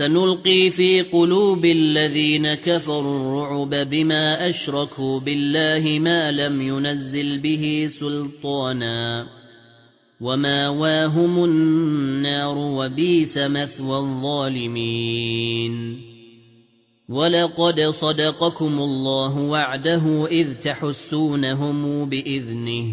سنلقي في قلوب الذين كفروا الرعب بما أشركوا بالله ما لم ينزل به سلطانا وما واهم النار وبيس مثوى الظالمين ولقد صدقكم الله وعده إذ تحسونهم بإذنه